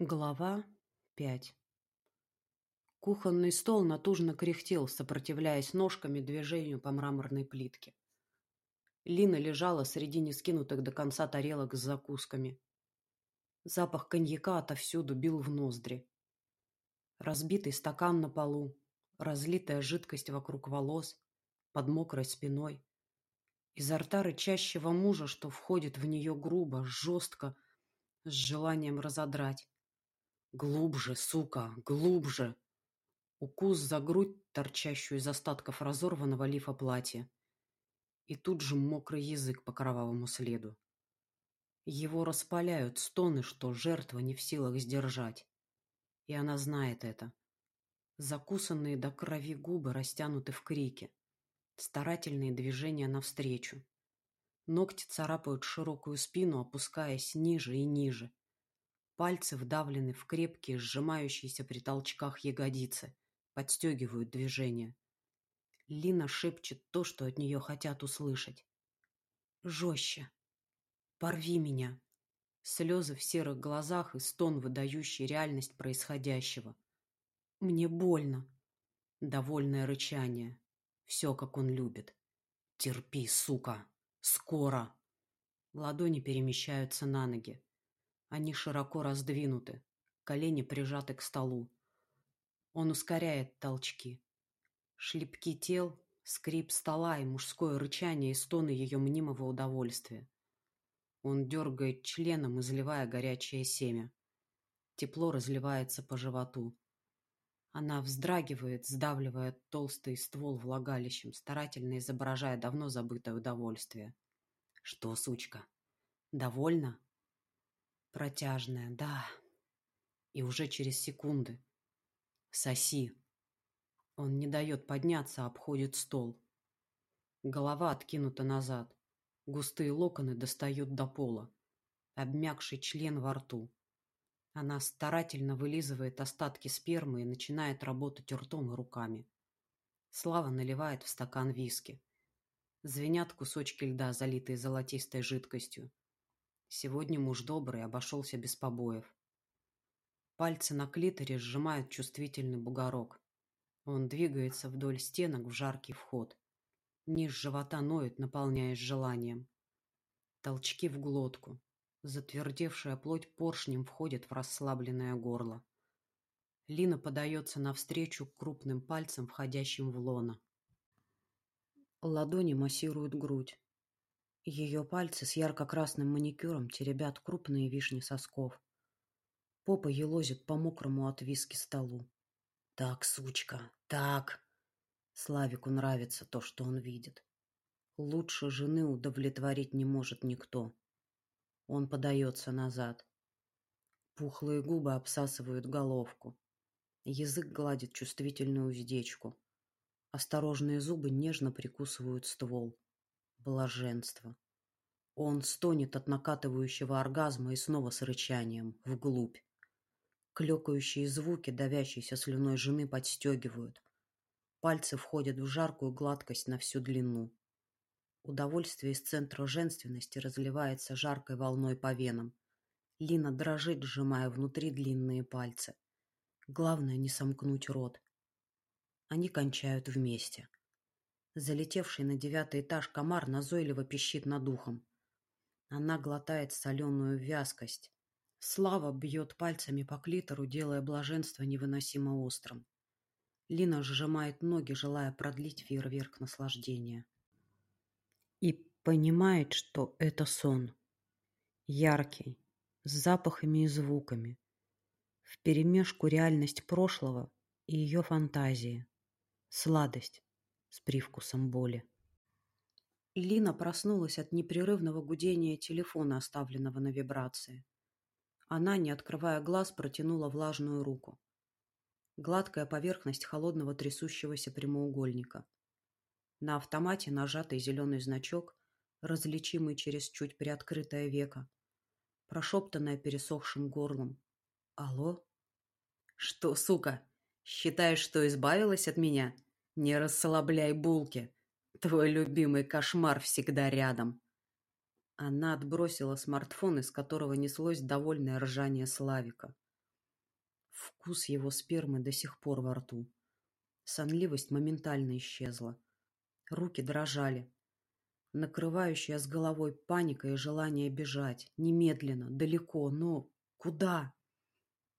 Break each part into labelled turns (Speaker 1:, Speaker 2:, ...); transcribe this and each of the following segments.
Speaker 1: Глава 5 Кухонный стол натужно кряхтел, сопротивляясь ножками движению по мраморной плитке. Лина лежала среди нескинутых до конца тарелок с закусками. Запах коньяка отовсюду бил в ноздри. Разбитый стакан на полу, разлитая жидкость вокруг волос, под мокрой спиной. Изо рта рычащего мужа, что входит в нее грубо, жестко, с желанием разодрать. Глубже, сука, глубже. Укус за грудь, торчащую из остатков разорванного лифа платья. И тут же мокрый язык по кровавому следу. Его распаляют стоны, что жертва не в силах сдержать. И она знает это. Закусанные до крови губы растянуты в крике. Старательные движения навстречу. Ногти царапают широкую спину, опускаясь ниже и ниже. Пальцы вдавлены в крепкие, сжимающиеся при толчках ягодицы, подстегивают движение. Лина шепчет то, что от нее хотят услышать. «Жестче! Порви меня!» Слезы в серых глазах и стон, выдающий реальность происходящего. «Мне больно!» Довольное рычание. Все, как он любит. «Терпи, сука! Скоро!» Ладони перемещаются на ноги. Они широко раздвинуты, колени прижаты к столу. Он ускоряет толчки. Шлепки тел, скрип стола и мужское рычание и стоны ее мнимого удовольствия. Он дергает членом, изливая горячее семя. Тепло разливается по животу. Она вздрагивает, сдавливая толстый ствол влагалищем, старательно изображая давно забытое удовольствие. «Что, сучка, довольна?» Протяжная, да. И уже через секунды. Соси. Он не дает подняться, обходит стол. Голова откинута назад. Густые локоны достают до пола. Обмякший член во рту. Она старательно вылизывает остатки спермы и начинает работать ртом и руками. Слава наливает в стакан виски. Звенят кусочки льда, залитые золотистой жидкостью. Сегодня муж добрый, обошелся без побоев. Пальцы на клиторе сжимают чувствительный бугорок. Он двигается вдоль стенок в жаркий вход. Низ живота ноет, наполняясь желанием. Толчки в глотку. Затвердевшая плоть поршнем входит в расслабленное горло. Лина подается навстречу крупным пальцем, входящим в лоно. Ладони массируют грудь. Ее пальцы с ярко-красным маникюром теребят крупные вишни сосков. Попа елозит по мокрому от виски столу. «Так, сучка, так!» Славику нравится то, что он видит. Лучше жены удовлетворить не может никто. Он подается назад. Пухлые губы обсасывают головку. Язык гладит чувствительную уздечку. Осторожные зубы нежно прикусывают ствол блаженство. Он стонет от накатывающего оргазма и снова с рычанием, вглубь. Клекающие звуки, давящейся слюной жены, подстегивают. Пальцы входят в жаркую гладкость на всю длину. Удовольствие из центра женственности разливается жаркой волной по венам. Лина дрожит, сжимая внутри длинные пальцы. Главное не сомкнуть рот. Они кончают вместе. Залетевший на девятый этаж комар назойливо пищит над ухом. Она глотает соленую вязкость. Слава бьет пальцами по клитору, делая блаженство невыносимо острым. Лина сжимает ноги, желая продлить фейерверк наслаждения. И понимает, что это сон. Яркий, с запахами и звуками. Вперемешку реальность прошлого и ее фантазии. Сладость, с привкусом боли. Лина проснулась от непрерывного гудения телефона, оставленного на вибрации. Она, не открывая глаз, протянула влажную руку. Гладкая поверхность холодного трясущегося прямоугольника. На автомате нажатый зеленый значок, различимый через чуть приоткрытое веко, прошептанное пересохшим горлом. «Алло?» «Что, сука, считаешь, что избавилась от меня?» Не расслабляй булки. Твой любимый кошмар всегда рядом. Она отбросила смартфон, из которого неслось довольное ржание Славика. Вкус его спермы до сих пор во рту. Сонливость моментально исчезла. Руки дрожали. Накрывающая с головой паника и желание бежать. Немедленно, далеко, но куда?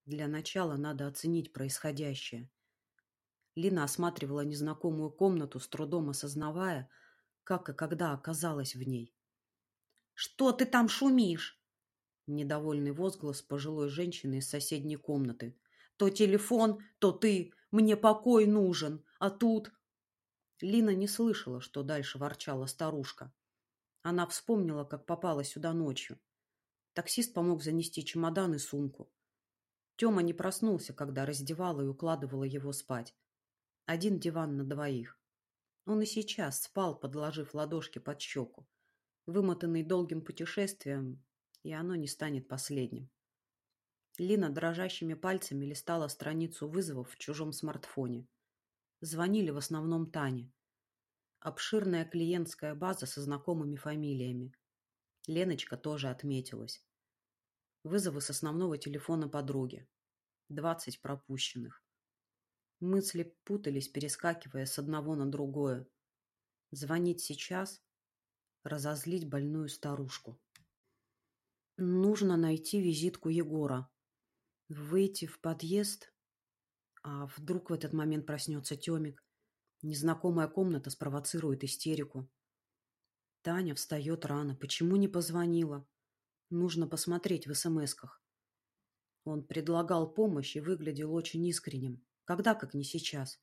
Speaker 1: Для начала надо оценить происходящее. Лина осматривала незнакомую комнату, с трудом осознавая, как и когда оказалась в ней. «Что ты там шумишь?» Недовольный возглас пожилой женщины из соседней комнаты. «То телефон, то ты. Мне покой нужен. А тут...» Лина не слышала, что дальше ворчала старушка. Она вспомнила, как попала сюда ночью. Таксист помог занести чемодан и сумку. Тёма не проснулся, когда раздевала и укладывала его спать. Один диван на двоих. Он и сейчас спал, подложив ладошки под щеку, вымотанный долгим путешествием, и оно не станет последним. Лина дрожащими пальцами листала страницу вызовов в чужом смартфоне. Звонили в основном Тане. Обширная клиентская база со знакомыми фамилиями. Леночка тоже отметилась. Вызовы с основного телефона подруги. Двадцать пропущенных. Мысли путались, перескакивая с одного на другое. Звонить сейчас? Разозлить больную старушку. Нужно найти визитку Егора. Выйти в подъезд? А вдруг в этот момент проснется Темик? Незнакомая комната спровоцирует истерику. Таня встает рано. Почему не позвонила? Нужно посмотреть в смс-ках. Он предлагал помощь и выглядел очень искренним. Когда, как не сейчас?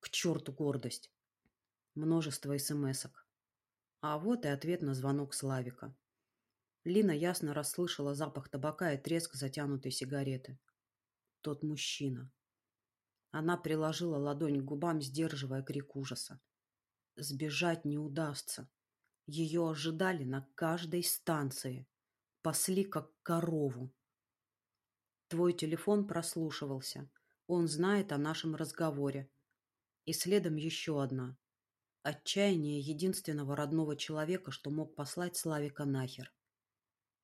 Speaker 1: К черту гордость. Множество смс-ок. А вот и ответ на звонок Славика. Лина ясно расслышала запах табака и треск затянутой сигареты. Тот мужчина. Она приложила ладонь к губам, сдерживая крик ужаса. Сбежать не удастся. Ее ожидали на каждой станции. Пасли, как корову. Твой телефон прослушивался. Он знает о нашем разговоре. И следом еще одна. Отчаяние единственного родного человека, что мог послать Славика нахер.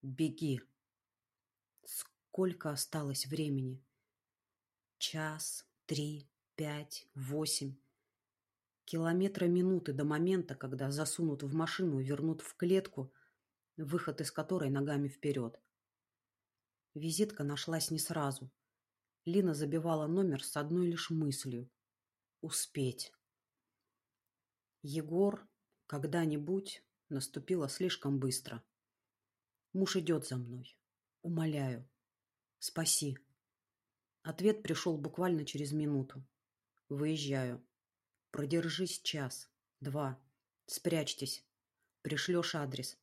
Speaker 1: Беги. Сколько осталось времени? Час, три, пять, восемь. Километра минуты до момента, когда засунут в машину и вернут в клетку, выход из которой ногами вперед. Визитка нашлась не сразу. Лина забивала номер с одной лишь мыслью — успеть. Егор когда-нибудь наступило слишком быстро. Муж идет за мной. Умоляю. Спаси. Ответ пришел буквально через минуту. Выезжаю. Продержись час, два. Спрячьтесь. Пришлешь адрес.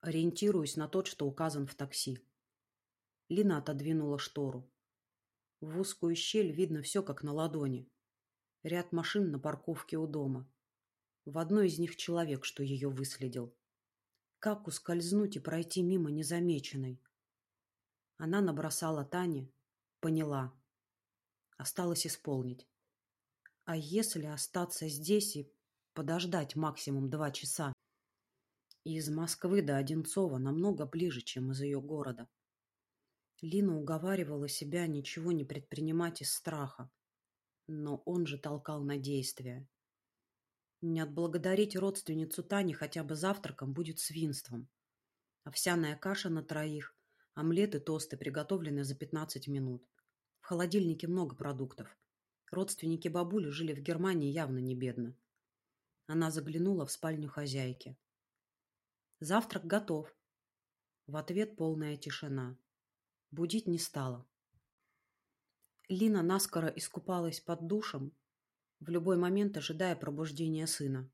Speaker 1: Ориентируюсь на тот, что указан в такси. Лина отодвинула штору. В узкую щель видно все, как на ладони. Ряд машин на парковке у дома. В одной из них человек, что ее выследил. Как ускользнуть и пройти мимо незамеченной? Она набросала Тане Поняла. Осталось исполнить. А если остаться здесь и подождать максимум два часа? Из Москвы до Одинцова намного ближе, чем из ее города. Лина уговаривала себя ничего не предпринимать из страха. Но он же толкал на действия. Не отблагодарить родственницу Тани хотя бы завтраком будет свинством. Овсяная каша на троих, омлет и тосты приготовлены за 15 минут. В холодильнике много продуктов. Родственники бабули жили в Германии явно не бедно. Она заглянула в спальню хозяйки. «Завтрак готов». В ответ полная тишина. Будить не стала. Лина наскоро искупалась под душем, в любой момент ожидая пробуждения сына.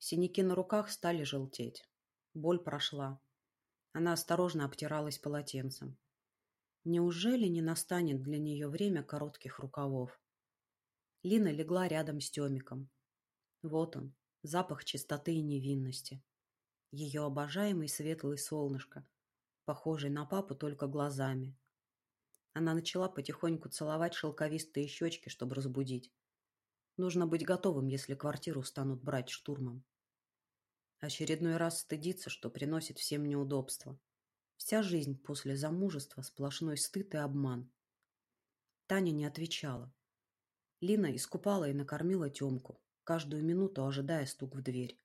Speaker 1: Синяки на руках стали желтеть. Боль прошла. Она осторожно обтиралась полотенцем. Неужели не настанет для нее время коротких рукавов? Лина легла рядом с Темиком. Вот он, запах чистоты и невинности. Ее обожаемый светлый солнышко, похожий на папу только глазами. Она начала потихоньку целовать шелковистые щечки, чтобы разбудить. Нужно быть готовым, если квартиру станут брать штурмом. Очередной раз стыдиться, что приносит всем неудобства. Вся жизнь после замужества – сплошной стыд и обман. Таня не отвечала. Лина искупала и накормила Тёмку, каждую минуту ожидая стук в дверь.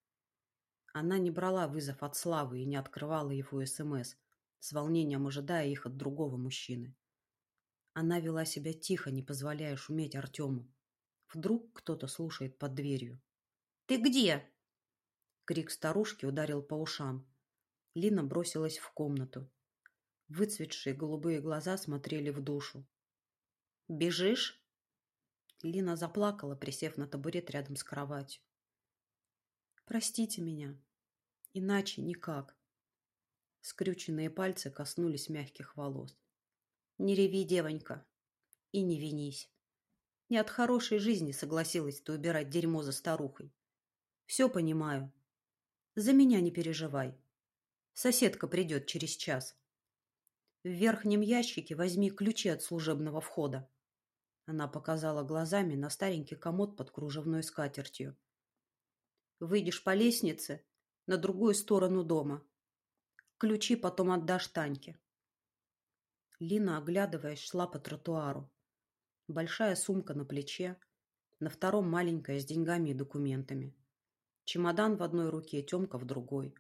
Speaker 1: Она не брала вызов от Славы и не открывала его СМС, с волнением ожидая их от другого мужчины. Она вела себя тихо, не позволяя шуметь Артему. Вдруг кто-то слушает под дверью. «Ты где?» Крик старушки ударил по ушам. Лина бросилась в комнату. Выцветшие голубые глаза смотрели в душу. «Бежишь?» Лина заплакала, присев на табурет рядом с кроватью. «Простите меня. Иначе никак». Скрюченные пальцы коснулись мягких волос. «Не реви, девонька, и не винись. Не от хорошей жизни согласилась ты убирать дерьмо за старухой. Все понимаю. За меня не переживай. Соседка придет через час. В верхнем ящике возьми ключи от служебного входа. Она показала глазами на старенький комод под кружевной скатертью. Выйдешь по лестнице на другую сторону дома. Ключи потом отдашь Таньке. Лина, оглядываясь, шла по тротуару. Большая сумка на плече, на втором маленькая с деньгами и документами. Чемодан в одной руке, Тёмка в другой.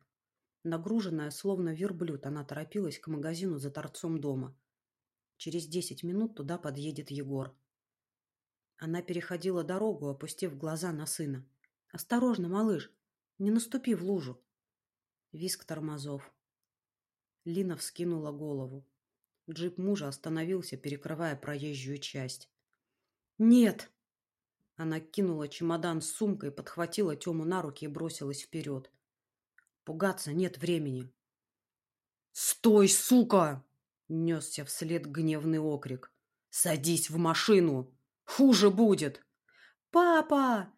Speaker 1: Нагруженная, словно верблюд, она торопилась к магазину за торцом дома. Через десять минут туда подъедет Егор. Она переходила дорогу, опустив глаза на сына. «Осторожно, малыш! Не наступи в лужу!» Виск тормозов. Лина вскинула голову. Джип мужа остановился, перекрывая проезжую часть. «Нет!» Она кинула чемодан с сумкой, подхватила Тему на руки и бросилась вперед. Пугаться нет времени. «Стой, сука!» — несся вслед гневный окрик. «Садись в машину! Хуже будет!» «Папа!»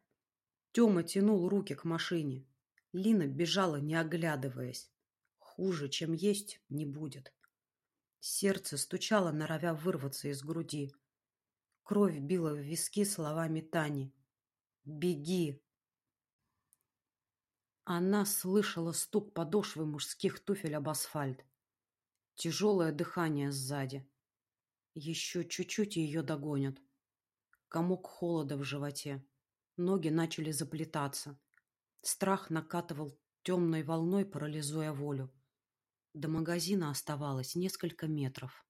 Speaker 1: Тёма тянул руки к машине. Лина бежала, не оглядываясь. Хуже, чем есть, не будет. Сердце стучало, норовя вырваться из груди. Кровь била в виски словами Тани. «Беги!» Она слышала стук подошвы мужских туфель об асфальт. Тяжелое дыхание сзади. Еще чуть-чуть ее догонят. Комок холода в животе. Ноги начали заплетаться. Страх накатывал темной волной, парализуя волю. До магазина оставалось несколько метров.